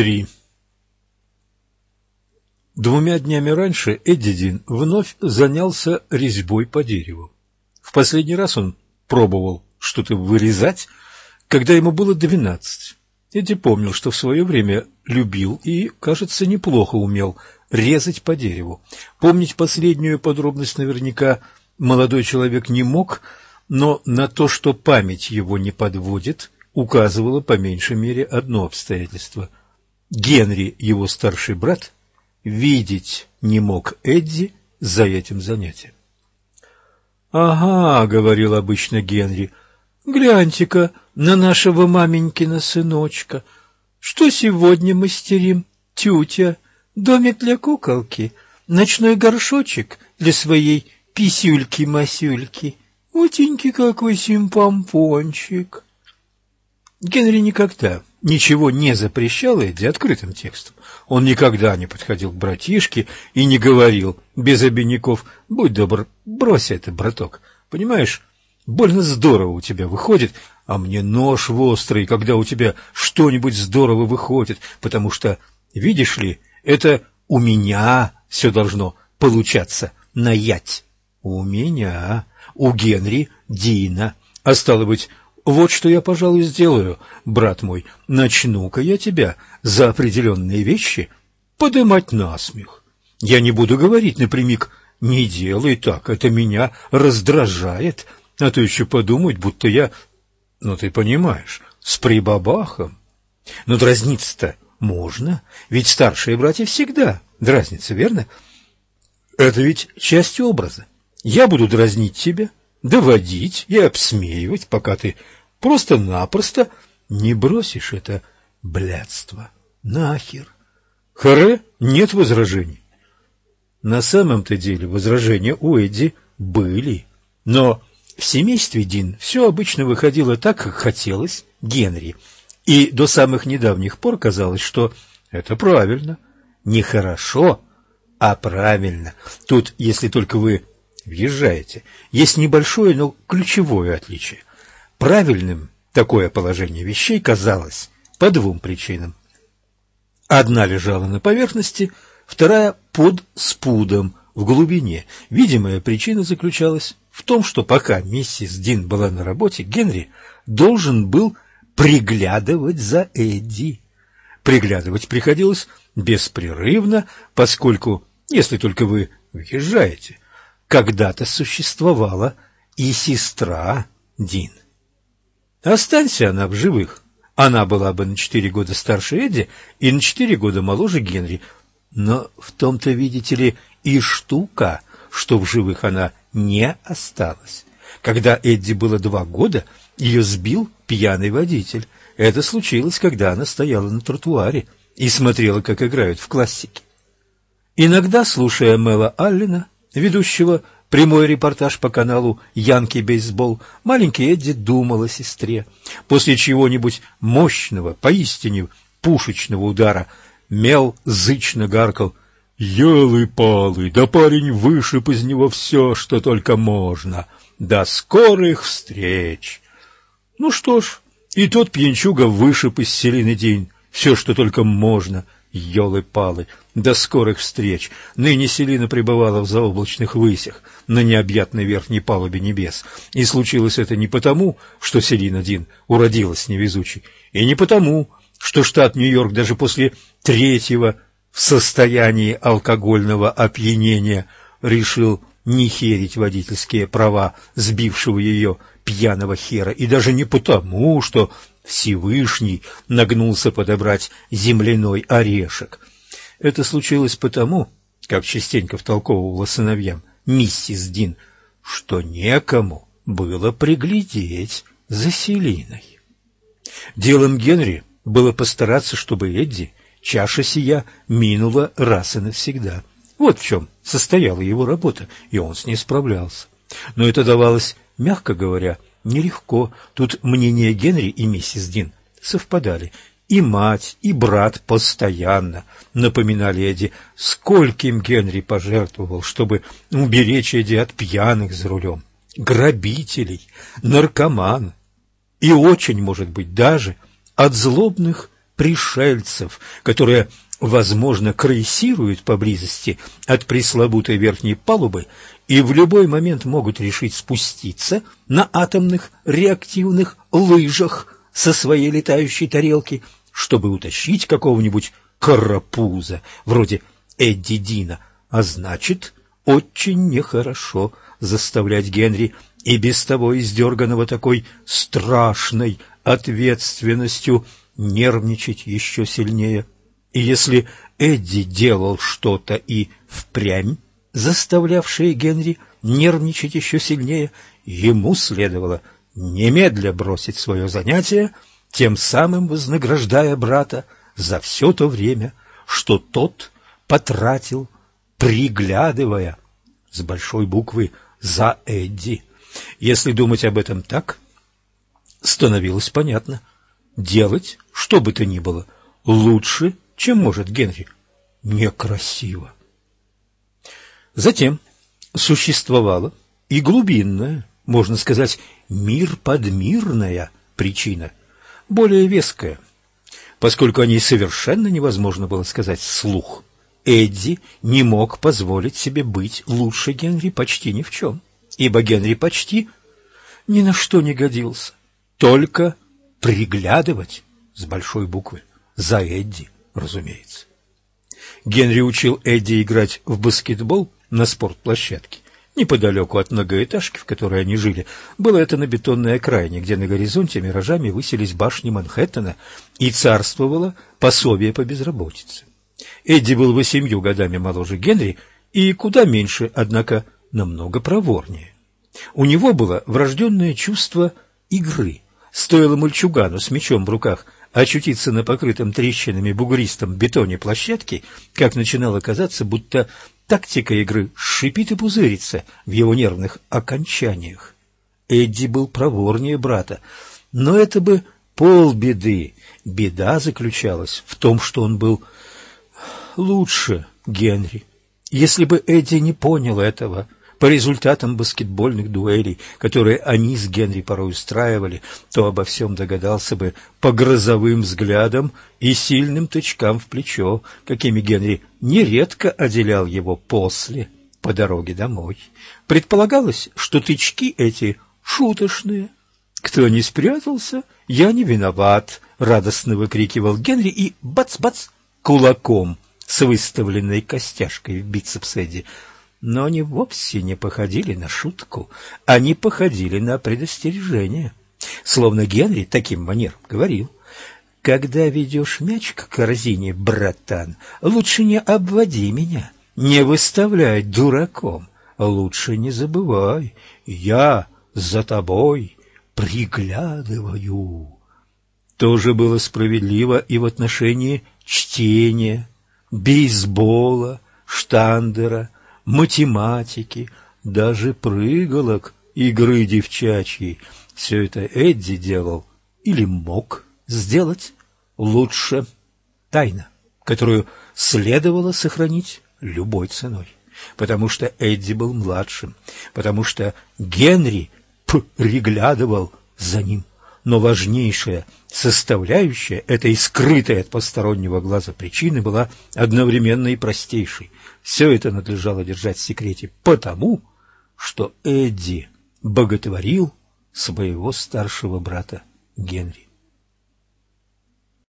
три. Двумя днями раньше Эдди Дин вновь занялся резьбой по дереву. В последний раз он пробовал что-то вырезать, когда ему было двенадцать. Эдди помнил, что в свое время любил и, кажется, неплохо умел резать по дереву. Помнить последнюю подробность наверняка молодой человек не мог, но на то, что память его не подводит, указывало по меньшей мере одно обстоятельство. Генри, его старший брат, видеть не мог Эдди за этим занятием. «Ага», — говорил обычно Генри, — «гляньте-ка на нашего маменькина сыночка. Что сегодня мастерим? Тютя, домик для куколки, ночной горшочек для своей писюльки-масюльки. Утенький какой симпомпончик!» Генри никогда ничего не запрещал Эдди открытым текстом. Он никогда не подходил к братишке и не говорил без обиняков «Будь добр, брось это, браток, понимаешь, больно здорово у тебя выходит, а мне нож в острый, когда у тебя что-нибудь здорово выходит, потому что, видишь ли, это у меня все должно получаться на ять. У меня, у Генри Дина, а стало быть, вот что я, пожалуй, сделаю, брат мой. Начну-ка я тебя за определенные вещи подымать на смех. Я не буду говорить напрямик «не делай так, это меня раздражает», а то еще подумать, будто я, ну ты понимаешь, с прибабахом. Но дразниться-то можно, ведь старшие братья всегда дразнятся, верно? Это ведь часть образа. Я буду дразнить тебя, доводить и обсмеивать, пока ты просто-напросто не бросишь это блядство. Нахер. Харе, нет возражений. На самом-то деле возражения у Эдди были, но в семействе Дин все обычно выходило так, как хотелось Генри, и до самых недавних пор казалось, что это правильно, не хорошо, а правильно. Тут, если только вы въезжаете. Есть небольшое, но ключевое отличие. Правильным такое положение вещей казалось по двум причинам. Одна лежала на поверхности, вторая под спудом, в глубине. Видимая причина заключалась в том, что пока миссис Дин была на работе, Генри должен был приглядывать за Эдди. Приглядывать приходилось беспрерывно, поскольку, если только вы въезжаете, когда-то существовала и сестра Дин. Останься она в живых, она была бы на четыре года старше Эдди и на четыре года моложе Генри. Но в том-то, видите ли, и штука, что в живых она не осталась. Когда Эдди было два года, ее сбил пьяный водитель. Это случилось, когда она стояла на тротуаре и смотрела, как играют в классике. Иногда, слушая Мэла Аллена, ведущего прямой репортаж по каналу «Янки Бейсбол», маленький Эдди думал о сестре. После чего-нибудь мощного, поистине пушечного удара Мел зычно гаркал «Елы-палы, да парень вышиб из него все, что только можно. До скорых встреч!» Ну что ж, и тот пьянчуга вышиб из Селины день все, что только можно — Ёлы-палы, до скорых встреч! Ныне Селина пребывала в заоблачных высях, на необъятной верхней палубе небес. И случилось это не потому, что Селина-Дин уродилась невезучей, и не потому, что штат Нью-Йорк даже после третьего в состоянии алкогольного опьянения решил не херить водительские права сбившего ее пьяного хера, и даже не потому, что Всевышний нагнулся подобрать земляной орешек. Это случилось потому, как частенько втолковывала сыновьям миссис Дин, что некому было приглядеть за Селиной. Делом Генри было постараться, чтобы Эдди чаша сия минула раз и навсегда. Вот в чем состояла его работа, и он с ней справлялся. Но это давалось, мягко говоря, Нелегко. Тут мнения Генри и миссис Дин совпадали. И мать, и брат постоянно напоминали Эдди, скольким Генри пожертвовал, чтобы уберечь Эдди от пьяных за рулем, грабителей, наркоман и очень, может быть, даже от злобных пришельцев, которые, возможно, крейсируют поблизости от пресловутой верхней палубы и в любой момент могут решить спуститься на атомных реактивных лыжах со своей летающей тарелки, чтобы утащить какого-нибудь карапуза, вроде Эдди Дина, а значит, очень нехорошо заставлять Генри и без того издерганного такой страшной ответственностью нервничать еще сильнее. И если Эдди делал что-то и впрямь заставлявшее Генри нервничать еще сильнее, ему следовало немедля бросить свое занятие, тем самым вознаграждая брата за все то время, что тот потратил, приглядывая с большой буквы за Эдди. Если думать об этом так, становилось понятно. Делать, что бы то ни было, лучше, чем может Генри. Некрасиво. Затем существовала и глубинная, можно сказать, мир-подмирная причина, более веская, поскольку о ней совершенно невозможно было сказать вслух. Эдди не мог позволить себе быть лучше Генри почти ни в чем ибо Генри почти ни на что не годился, только приглядывать с большой буквы за Эдди, разумеется. Генри учил Эдди играть в баскетбол на спортплощадке. Неподалеку от многоэтажки, в которой они жили, было это на бетонной окраине, где на горизонте миражами высились башни Манхэттена и царствовало пособие по безработице. Эдди был восемью годами моложе Генри и куда меньше, однако, намного проворнее. У него было врожденное чувство игры. Стоило мальчугану с мечом в руках очутиться на покрытом трещинами бугристом бетоне площадки, как начинало казаться, будто тактика игры шипит и пузырится в его нервных окончаниях. Эдди был проворнее брата, но это бы полбеды. Беда заключалась в том, что он был лучше Генри. Если бы Эдди не понял этого, по результатам баскетбольных дуэлей, которые они с Генри порой устраивали, то обо всем догадался бы по грозовым взглядам и сильным тычкам в плечо, какими Генри нередко отделял его после, по дороге домой. Предполагалось, что тычки эти шуточные. «Кто не спрятался, я не виноват», — радостно выкрикивал Генри и бац-бац кулаком с выставленной костяшкой в бицепс Эдди но они вовсе не походили на шутку, они походили на предостережение. Словно Генри таким манером говорил, «Когда ведешь мяч к корзине, братан, лучше не обводи меня, не выставляй дураком, лучше не забывай, я за тобой приглядываю». Тоже было справедливо и в отношении чтения, бейсбола, штандера, математики, даже прыгалок, игры девчачьей. Все это Эдди делал или мог сделать лучше. Тайна, которую следовало сохранить любой ценой. Потому что Эдди был младшим, потому что Генри приглядывал за ним. Но важнейшая составляющая этой скрытой от постороннего глаза причины была одновременно и простейшей. Все это надлежало держать в секрете потому, что Эдди боготворил своего старшего брата Генри.